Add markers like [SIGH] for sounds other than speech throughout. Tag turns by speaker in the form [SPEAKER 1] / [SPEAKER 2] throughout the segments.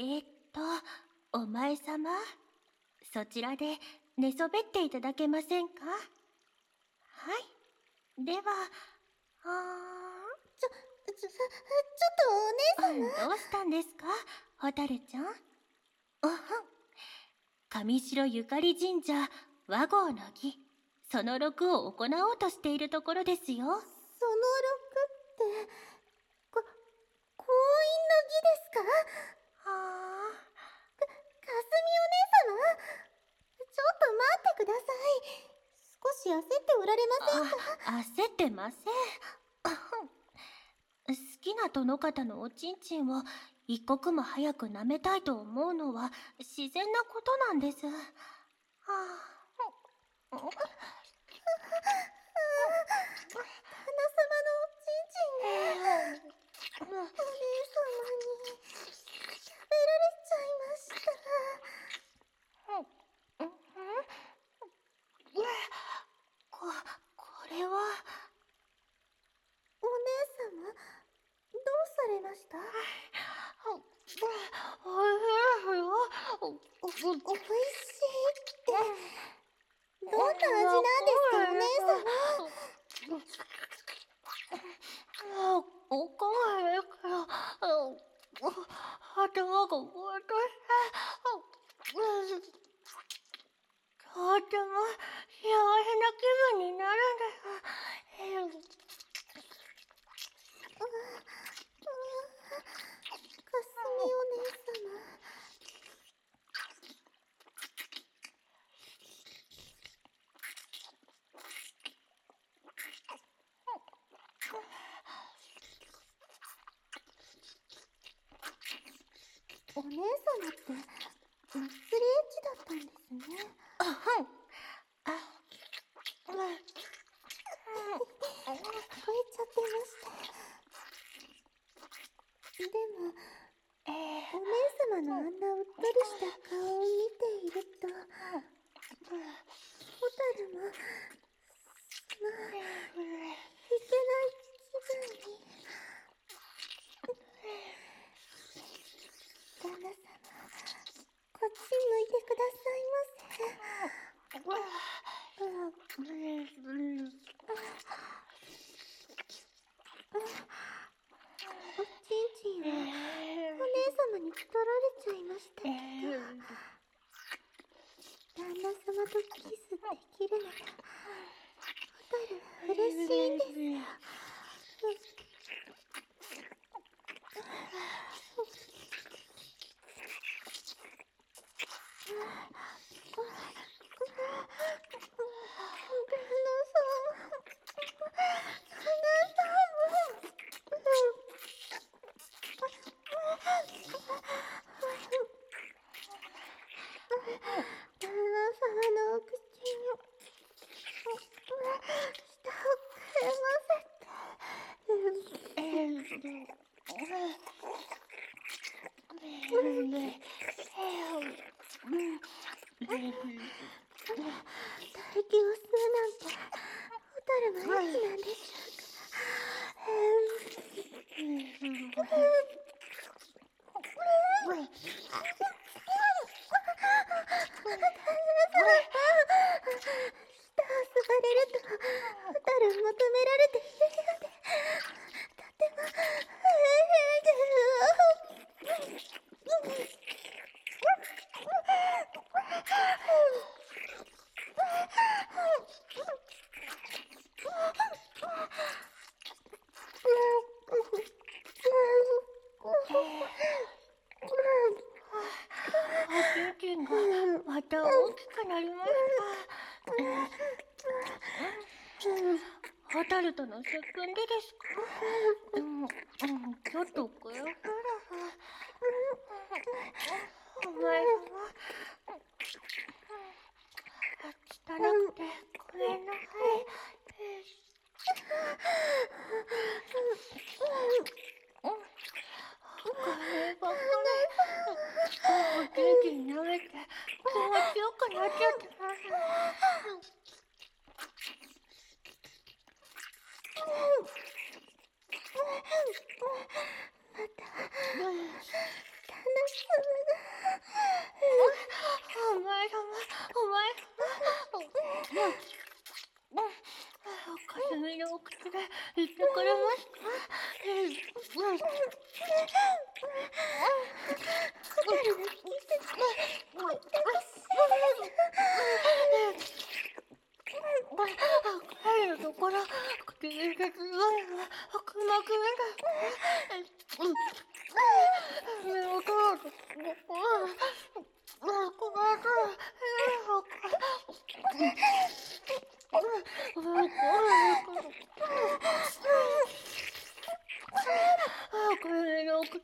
[SPEAKER 1] ー、っとお前様？そちらで寝そべっていただけませんか？はい。ではあ
[SPEAKER 2] ちょ、ちょ、ちょっとお姉
[SPEAKER 1] ーどうしたんですか？蛍ちゃん？おはん。上白ゆかり神社和合の儀その6を行おうとしているところですよ。
[SPEAKER 2] その6って、こ、婚姻の儀ですか
[SPEAKER 1] はあ
[SPEAKER 2] かすみお姉様ちょっと待ってください。少し焦っておられませんか？
[SPEAKER 1] あ焦ってません。好きな殿方のおちんちんを一刻も早く舐めたいと思うのは自然なことなんです。はあ [LAUGHS]
[SPEAKER 2] 旦那様のおちんちんが、お姉様に、食べられちゃいました。
[SPEAKER 1] ここれは
[SPEAKER 2] お姉様、どうされましたお、い。しい。って、どんな味なんですかお姉様
[SPEAKER 1] おかわりから頭が私とても幸せな気分になるんです
[SPEAKER 2] かすみお姉様。お姉様って、マッスルエッチだったんですね。
[SPEAKER 1] あはんあ
[SPEAKER 2] 超えちゃってました。でも、
[SPEAKER 1] えー
[SPEAKER 2] お姉様のあんなうっとりした顔を見ていると、ホタルも、その、いけない気分に。旦那様、こっち向いてくださいませ。おちん。ちん。は、お姉様に取られちゃいましたけど、旦那様とキスできるのが、ホタル嬉しいん。ですよ。旦那様のお口に舌をくれませて。唾液を吸うなんて、ホタルのエッチなんでしょうか。舌を吸われると、ホタル求められているようで、とても、
[SPEAKER 1] おちんちんがまた大きくなりましたホタルとの接近でですか？うん、うん、ちょっとこれからお前様汚くてごめんなさい。カレーばっかりおちんちん舐めて
[SPEAKER 2] また、旦那
[SPEAKER 1] お前様お前様かすみのお口で言ってくれますか帰るところ口にがすごいわくまくんだ目を通るのお口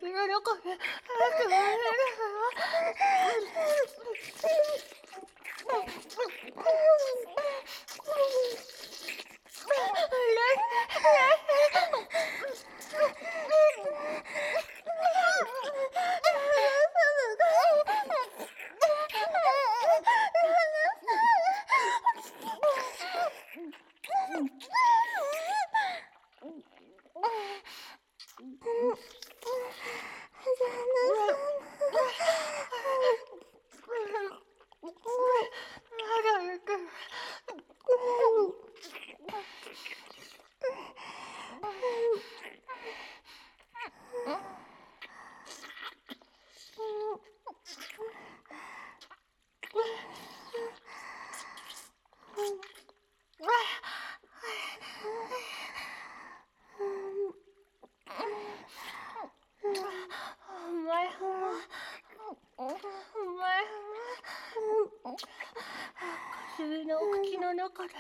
[SPEAKER 1] の中で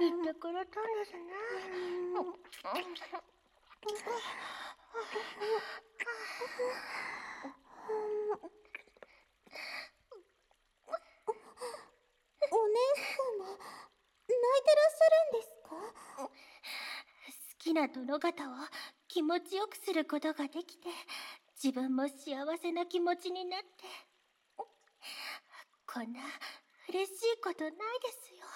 [SPEAKER 1] 言ってくれたんですね。
[SPEAKER 2] お姉様、泣いてらっしゃるんですか
[SPEAKER 1] 好きな殿方を気持ちよくすることができて、自分も幸せな気持ちになって、こんな嬉しいことないですよ。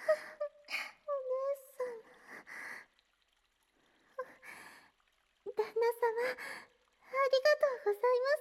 [SPEAKER 2] お姉さん。旦那様、ありがとうございます。